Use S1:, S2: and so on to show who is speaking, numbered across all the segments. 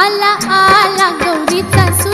S1: आला आला गौरीचा सु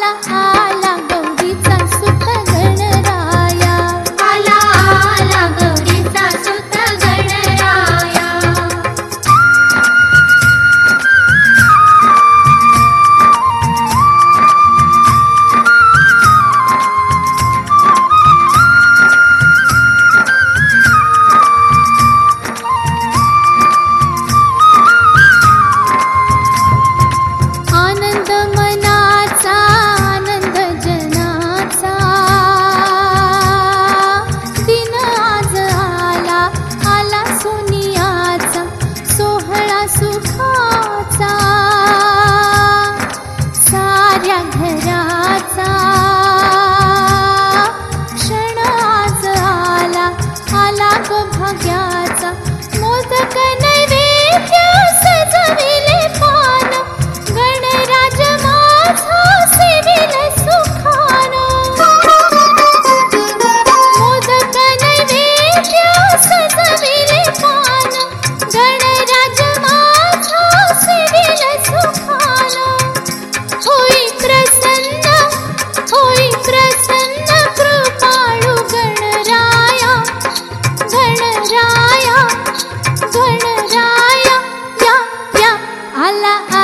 S1: la la ah,
S2: ah.